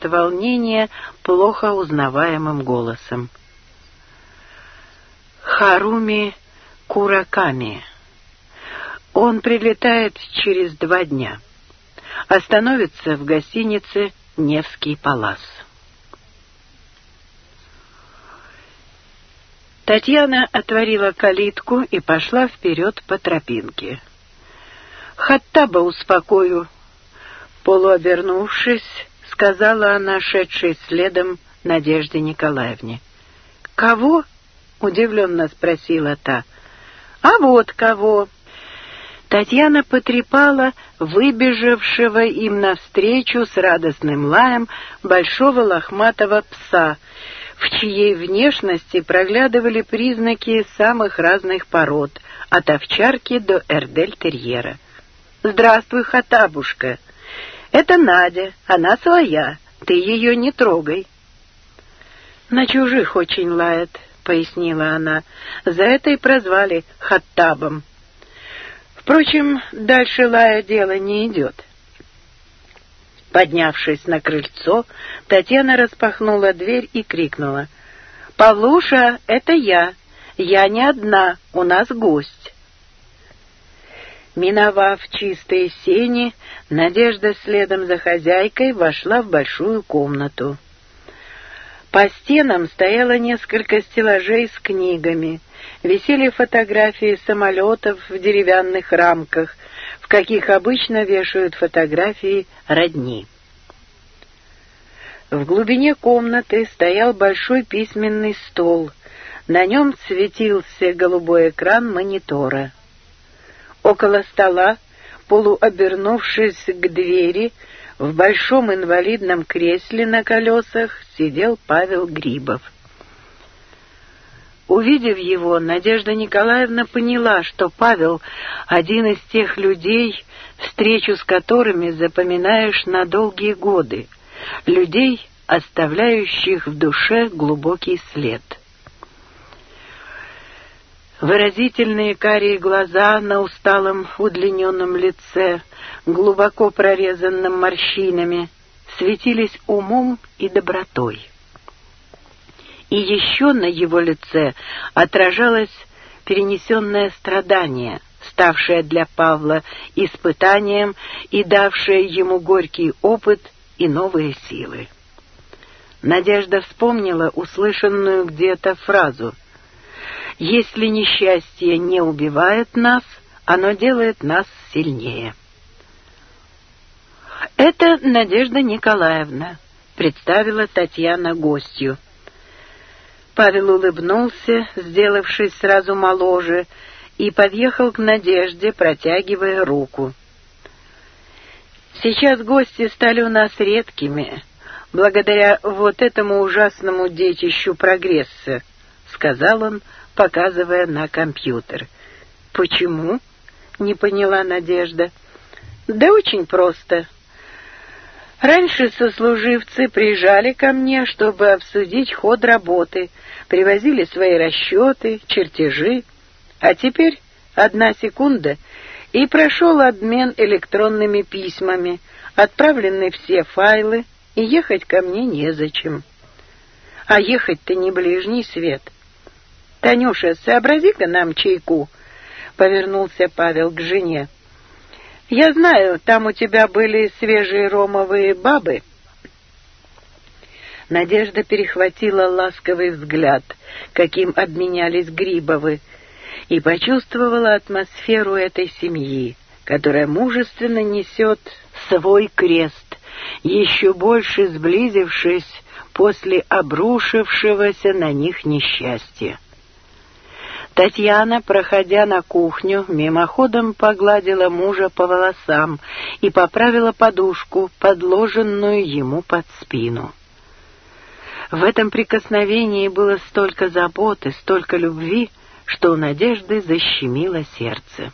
от волнения плохо узнаваемым голосом. Харуми Кураками. Он прилетает через два дня. Остановится в гостинице «Невский палас». Татьяна отворила калитку и пошла вперед по тропинке. «Хаттаба успокою!» Полуобернувшись, сказала она, шедшей следом Надежде Николаевне. «Кого?» — удивленно спросила та. «А вот кого!» Татьяна потрепала выбежавшего им навстречу с радостным лаем большого лохматого пса, в чьей внешности проглядывали признаки самых разных пород, от овчарки до эрдель-терьера. «Здравствуй, хатабушка!» Это Надя, она своя, ты ее не трогай». «На чужих очень лает», — пояснила она. «За это и прозвали Хаттабом». Впрочем, дальше лая дело не идет. Поднявшись на крыльцо, Татьяна распахнула дверь и крикнула. «Павлуша, это я! Я не одна, у нас гость!» Миновав чистые сени, Надежда следом за хозяйкой вошла в большую комнату. По стенам стояло несколько стеллажей с книгами. Висели фотографии самолетов в деревянных рамках, в каких обычно вешают фотографии родни. В глубине комнаты стоял большой письменный стол. На нем светился голубой экран монитора около стола, полуобернувшись к двери, в большом инвалидном кресле на колесах сидел Павел Грибов. Увидев его, Надежда Николаевна поняла, что Павел — один из тех людей, встречу с которыми запоминаешь на долгие годы, людей, оставляющих в душе глубокий след. Выразительные карие глаза на усталом, удлиненном лице, глубоко прорезанном морщинами, светились умом и добротой. И еще на его лице отражалось перенесенное страдание, ставшее для Павла испытанием и давшее ему горький опыт и новые силы. Надежда вспомнила услышанную где-то фразу — если несчастье не убивает нас, оно делает нас сильнее. Это Надежда Николаевна, представила Татьяна гостью. Павел улыбнулся, сделавшись сразу моложе, и подъехал к Надежде, протягивая руку. Сейчас гости стали у нас редкими, благодаря вот этому ужасному детищу прогресса, — сказал он, показывая на компьютер. «Почему?» — не поняла Надежда. «Да очень просто. Раньше сослуживцы приезжали ко мне, чтобы обсудить ход работы, привозили свои расчеты, чертежи. А теперь одна секунда, и прошел обмен электронными письмами, отправлены все файлы, и ехать ко мне незачем. А ехать-то не ближний свет». Танюша, сообрази-ка нам чайку», — повернулся Павел к жене. «Я знаю, там у тебя были свежие ромовые бабы». Надежда перехватила ласковый взгляд, каким обменялись Грибовы, и почувствовала атмосферу этой семьи, которая мужественно несет свой крест, еще больше сблизившись после обрушившегося на них несчастья. Татьяна, проходя на кухню, мимоходом погладила мужа по волосам и поправила подушку, подложенную ему под спину. В этом прикосновении было столько заботы, столько любви, что у Надежды защемило сердце.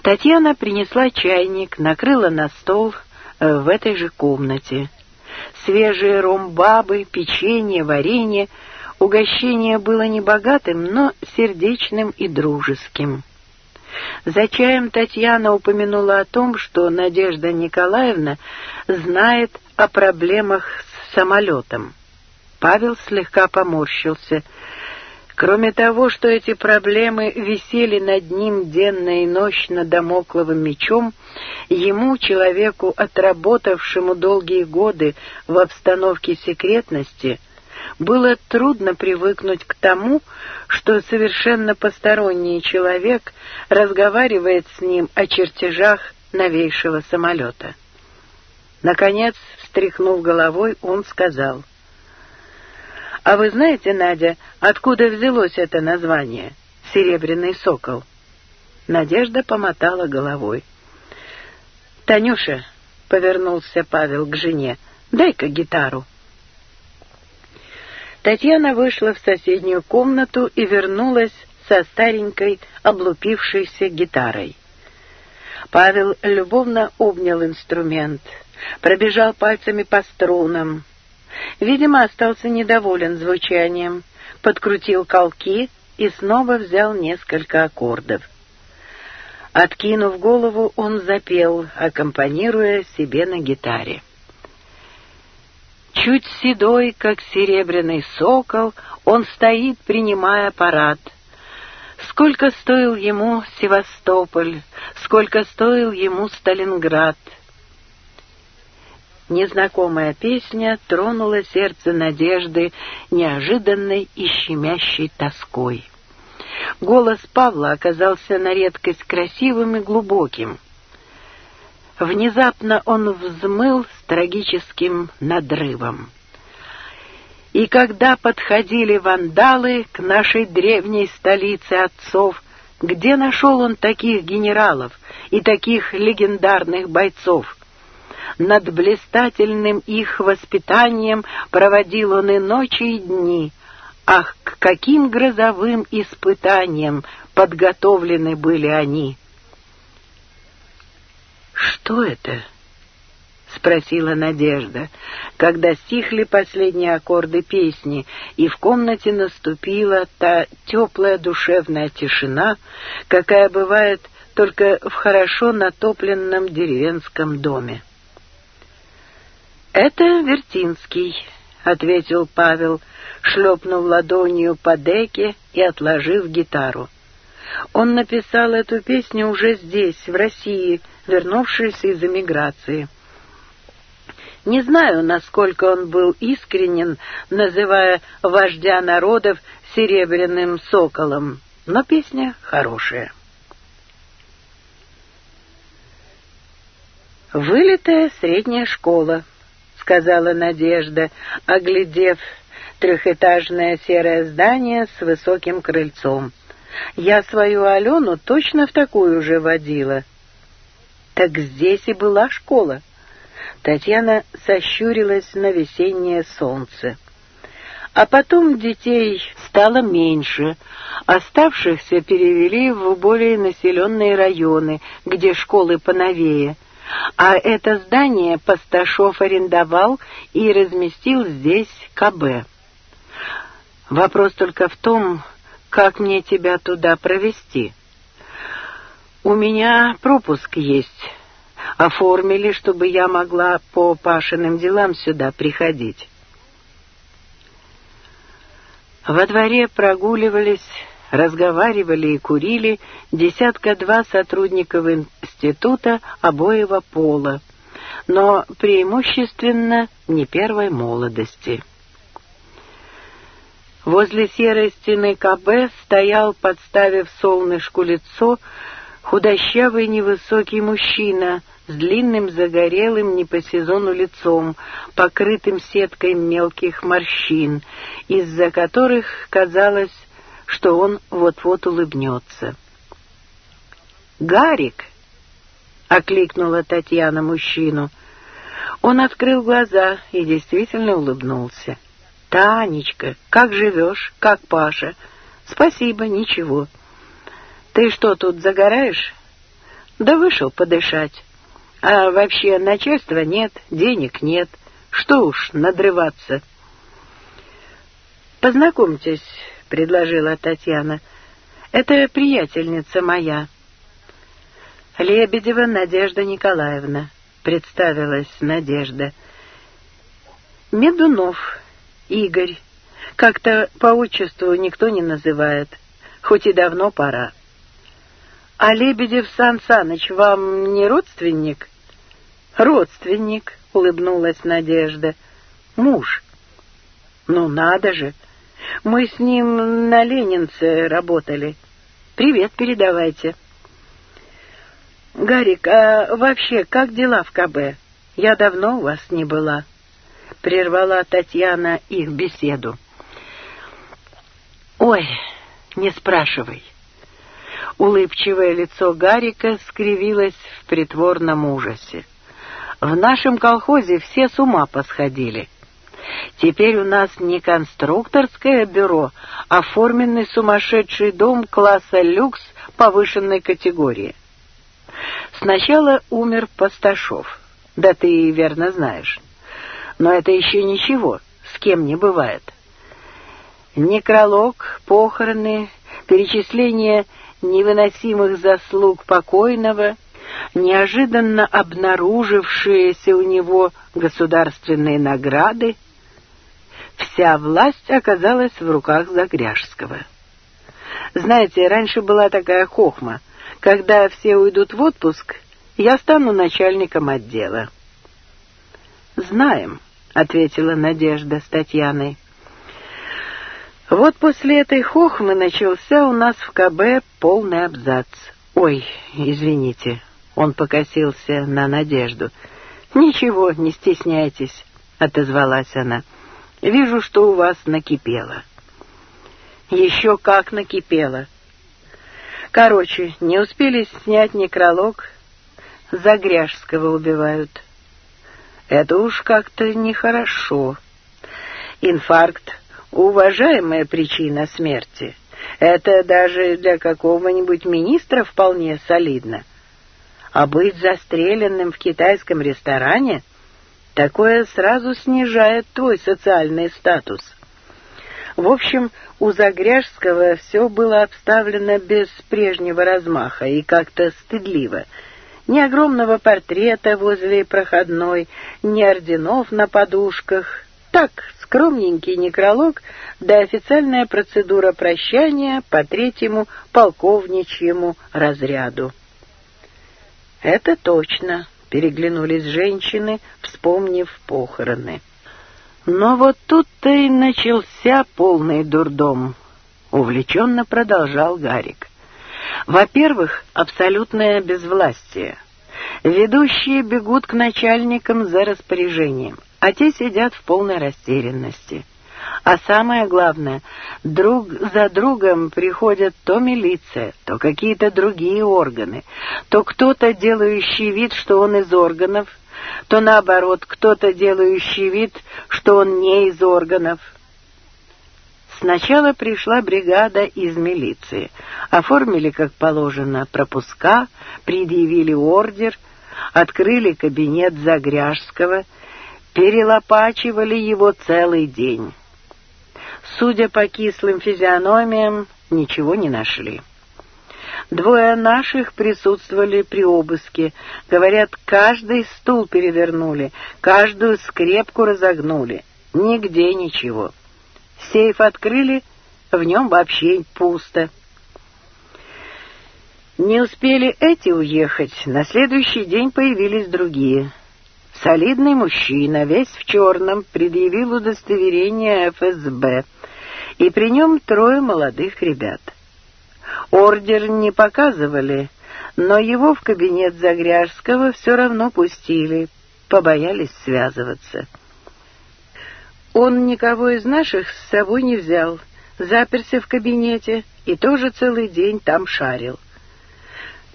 Татьяна принесла чайник, накрыла на стол э, в этой же комнате. Свежие ромбабы, печенье, варенье — угощение было не богатым, но сердечным и дружеским. За чаем Татьяна упомянула о том, что Надежда Николаевна знает о проблемах с самолетом. Павел слегка поморщился. Кроме того, что эти проблемы висели над ним денно и нощно домокловым мечом, ему, человеку, отработавшему долгие годы в обстановке секретности, — было трудно привыкнуть к тому, что совершенно посторонний человек разговаривает с ним о чертежах новейшего самолета. Наконец, встряхнув головой, он сказал. «А вы знаете, Надя, откуда взялось это название? Серебряный сокол?» Надежда помотала головой. «Танюша», — повернулся Павел к жене, — «дай-ка гитару». Татьяна вышла в соседнюю комнату и вернулась со старенькой облупившейся гитарой. Павел любовно обнял инструмент, пробежал пальцами по струнам. Видимо, остался недоволен звучанием, подкрутил колки и снова взял несколько аккордов. Откинув голову, он запел, аккомпанируя себе на гитаре. Чуть седой, как серебряный сокол, он стоит, принимая парад. Сколько стоил ему Севастополь, сколько стоил ему Сталинград. Незнакомая песня тронула сердце надежды неожиданной и щемящей тоской. Голос Павла оказался на редкость красивым и глубоким — Внезапно он взмыл с трагическим надрывом. И когда подходили вандалы к нашей древней столице отцов, где нашел он таких генералов и таких легендарных бойцов? Над блистательным их воспитанием проводил он и ночи, и дни. Ах, к каким грозовым испытаниям подготовлены были они! «Что это?» — спросила Надежда, когда стихли последние аккорды песни, и в комнате наступила та теплая душевная тишина, какая бывает только в хорошо натопленном деревенском доме. «Это Вертинский», — ответил Павел, шлепнув ладонью по деке и отложив гитару. Он написал эту песню уже здесь, в России, вернувшись из эмиграции. Не знаю, насколько он был искренен, называя вождя народов «серебряным соколом», но песня хорошая. «Вылитая средняя школа», — сказала Надежда, оглядев трехэтажное серое здание с высоким крыльцом. Я свою Алену точно в такую же водила. Так здесь и была школа. Татьяна сощурилась на весеннее солнце. А потом детей стало меньше, оставшихся перевели в более населенные районы, где школы поновее. А это здание Пасташов арендовал и разместил здесь КБ. Вопрос только в том, как мне тебя туда провести? У меня пропуск есть. Оформили, чтобы я могла по Пашиным делам сюда приходить. Во дворе прогуливались, разговаривали и курили десятка-два сотрудников института обоего пола, но преимущественно не первой молодости. Возле серой стены кабе стоял, подставив солнышку лицо, худощавый невысокий мужчина с длинным загорелым не по сезону лицом, покрытым сеткой мелких морщин, из-за которых казалось, что он вот-вот улыбнется. «Гарик!» — окликнула Татьяна мужчину. Он открыл глаза и действительно улыбнулся. — «Танечка, как живешь? Как Паша?» «Спасибо, ничего». «Ты что, тут загораешь?» «Да вышел подышать. А вообще начальства нет, денег нет. Что уж надрываться». «Познакомьтесь», — предложила Татьяна. «Это приятельница моя». «Лебедева Надежда Николаевна», — представилась Надежда. «Медунов Игорь. Как-то по отчеству никто не называет, хоть и давно пора. А Лебедев Сан Саныч вам не родственник? Родственник, улыбнулась Надежда. Муж. Ну надо же. Мы с ним на Ленинце работали. Привет передавайте. Гарик, а вообще как дела в КБ? Я давно у вас не была. — прервала Татьяна их беседу. «Ой, не спрашивай!» Улыбчивое лицо Гарика скривилось в притворном ужасе. «В нашем колхозе все с ума посходили. Теперь у нас не конструкторское бюро, а оформленный сумасшедший дом класса люкс повышенной категории. Сначала умер Пасташов, да ты верно знаешь». Но это еще ничего, с кем не бывает. Некролог, похороны, перечисление невыносимых заслуг покойного, неожиданно обнаружившиеся у него государственные награды, вся власть оказалась в руках Загряжского. Знаете, раньше была такая хохма. Когда все уйдут в отпуск, я стану начальником отдела. Знаем, ответила Надежда с Татьяной. Вот после этой хохмы начался у нас в КБ полный абзац. Ой, извините, он покосился на Надежду. Ничего, не стесняйтесь, отозвалась она. Вижу, что у вас накипело. Еще как накипело. Короче, не успели снять некролог. Загряжского убивают. Это уж как-то нехорошо. Инфаркт — уважаемая причина смерти. Это даже для какого-нибудь министра вполне солидно. А быть застреленным в китайском ресторане — такое сразу снижает твой социальный статус. В общем, у Загряжского все было обставлено без прежнего размаха и как-то стыдливо — ни огромного портрета возле проходной, ни орденов на подушках. Так, скромненький некролог, да официальная процедура прощания по третьему полковничьему разряду. «Это точно», — переглянулись женщины, вспомнив похороны. Но вот тут-то и начался полный дурдом, — увлеченно продолжал Гарик. Во-первых, абсолютное безвластие. Ведущие бегут к начальникам за распоряжением, а те сидят в полной растерянности. А самое главное, друг за другом приходят то милиция, то какие-то другие органы, то кто-то, делающий вид, что он из органов, то наоборот, кто-то, делающий вид, что он не из органов – Сначала пришла бригада из милиции, оформили, как положено, пропуска, предъявили ордер, открыли кабинет Загряжского, перелопачивали его целый день. Судя по кислым физиономиям, ничего не нашли. Двое наших присутствовали при обыске. Говорят, каждый стул перевернули, каждую скрепку разогнули. Нигде ничего. Сейф открыли, а в нем вообще пусто. Не успели эти уехать, на следующий день появились другие. Солидный мужчина, весь в черном, предъявил удостоверение ФСБ, и при нем трое молодых ребят. Ордер не показывали, но его в кабинет Загряжского все равно пустили, побоялись связываться. Он никого из наших с собой не взял, заперся в кабинете и тоже целый день там шарил.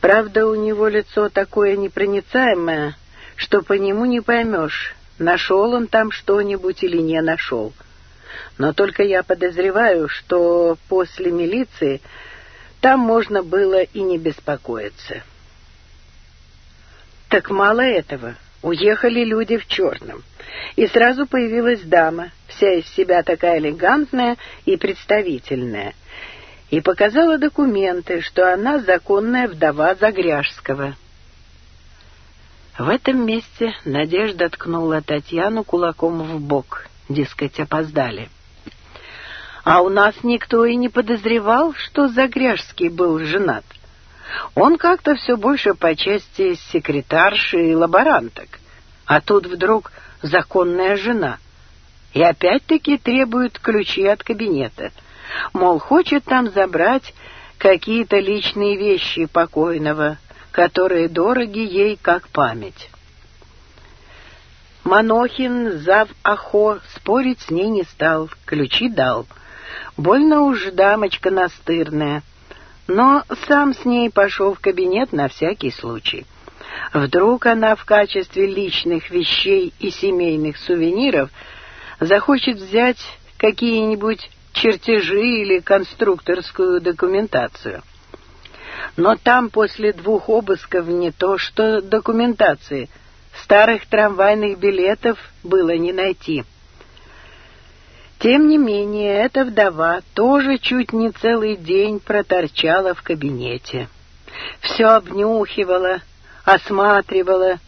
Правда, у него лицо такое непроницаемое, что по нему не поймешь, нашел он там что-нибудь или не нашел. Но только я подозреваю, что после милиции там можно было и не беспокоиться. Так мало этого. Уехали люди в черном. И сразу появилась дама, вся из себя такая элегантная и представительная, и показала документы, что она законная вдова Загряжского. В этом месте Надежда ткнула Татьяну кулаком в бок, дескать, опоздали. «А у нас никто и не подозревал, что Загряжский был женат». Он как-то все больше по части секретарши и лаборанток. А тут вдруг законная жена. И опять-таки требует ключи от кабинета. Мол, хочет там забрать какие-то личные вещи покойного, которые дороги ей как память. Манохин, зав Ахо, спорить с ней не стал, ключи дал. Больно уж дамочка настырная — но сам с ней пошел в кабинет на всякий случай. Вдруг она в качестве личных вещей и семейных сувениров захочет взять какие-нибудь чертежи или конструкторскую документацию. Но там после двух обысков не то, что документации. Старых трамвайных билетов было не найти. Тем не менее, эта вдова тоже чуть не целый день проторчала в кабинете. Все обнюхивала, осматривала,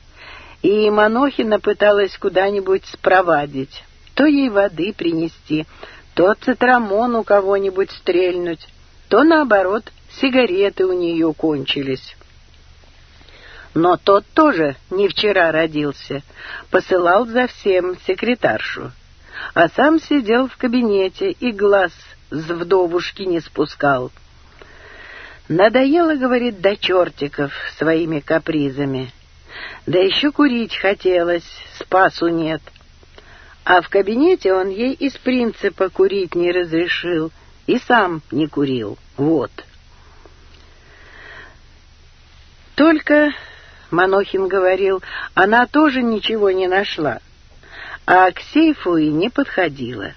и Манохина пыталась куда-нибудь спровадить. То ей воды принести, то цитрамон у кого-нибудь стрельнуть, то, наоборот, сигареты у нее кончились. Но тот тоже не вчера родился, посылал за всем секретаршу а сам сидел в кабинете и глаз с вдовушки не спускал. Надоело, говорит, до чертиков своими капризами. Да еще курить хотелось, спасу нет. А в кабинете он ей из принципа курить не разрешил и сам не курил. Вот. Только, Манохин говорил, она тоже ничего не нашла. А Оксейфу и не подходила.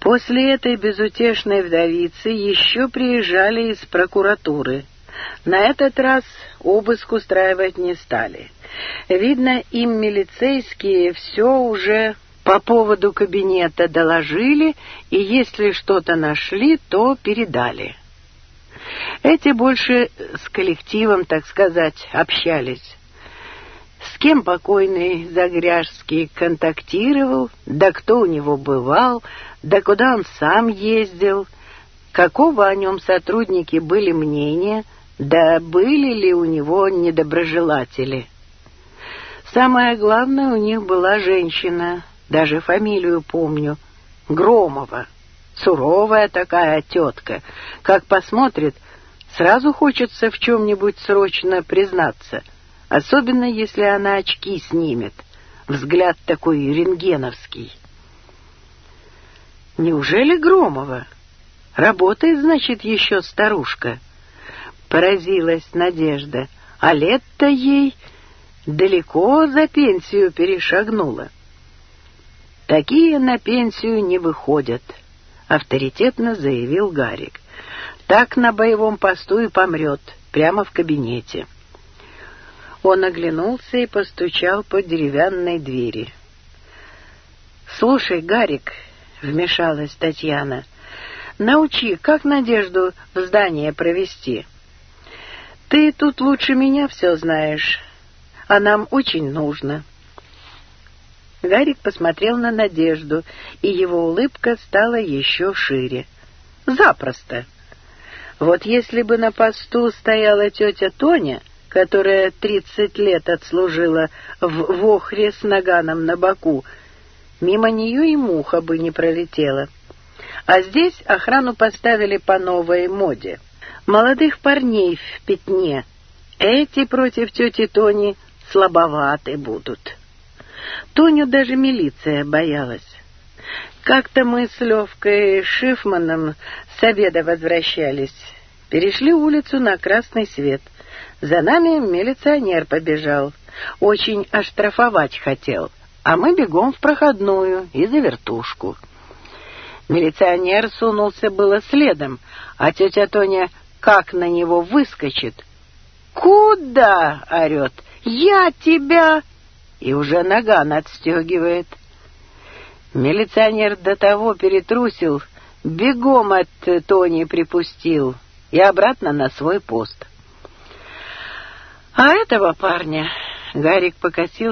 После этой безутешной вдовицы еще приезжали из прокуратуры. На этот раз обыск устраивать не стали. Видно, им милицейские все уже по поводу кабинета доложили, и если что-то нашли, то передали. Эти больше с коллективом, так сказать, общались. С кем покойный Загряжский контактировал, да кто у него бывал, да куда он сам ездил, какого о нем сотрудники были мнения, да были ли у него недоброжелатели. Самое главное, у них была женщина, даже фамилию помню, Громова, суровая такая тетка, как посмотрит, сразу хочется в чем-нибудь срочно признаться — особенно если она очки снимет. Взгляд такой рентгеновский. Неужели Громова? Работает, значит, еще старушка. Поразилась Надежда, а лет-то ей далеко за пенсию перешагнула. «Такие на пенсию не выходят», — авторитетно заявил Гарик. «Так на боевом посту и помрет, прямо в кабинете». Он оглянулся и постучал по деревянной двери. «Слушай, Гарик», — вмешалась Татьяна, — «научи, как Надежду в здание провести. Ты тут лучше меня все знаешь, а нам очень нужно». Гарик посмотрел на Надежду, и его улыбка стала еще шире. «Запросто. Вот если бы на посту стояла тетя Тоня...» которая тридцать лет отслужила в Вохре с наганом на боку. Мимо нее и муха бы не пролетела. А здесь охрану поставили по новой моде. Молодых парней в пятне. Эти против тети Тони слабоваты будут. Тоню даже милиция боялась. Как-то мы с Левкой Шифманом с обеда возвращались. Перешли улицу на красный свет. За нами милиционер побежал. Очень оштрафовать хотел. А мы бегом в проходную и за вертушку. Милиционер сунулся было следом, а тетя Тоня как на него выскочит. «Куда?» — орет. «Я тебя!» И уже нога отстегивает. Милиционер до того перетрусил, бегом от Тони припустил и обратно на свой пост. А этого парня Гарик покосил.